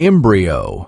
embryo.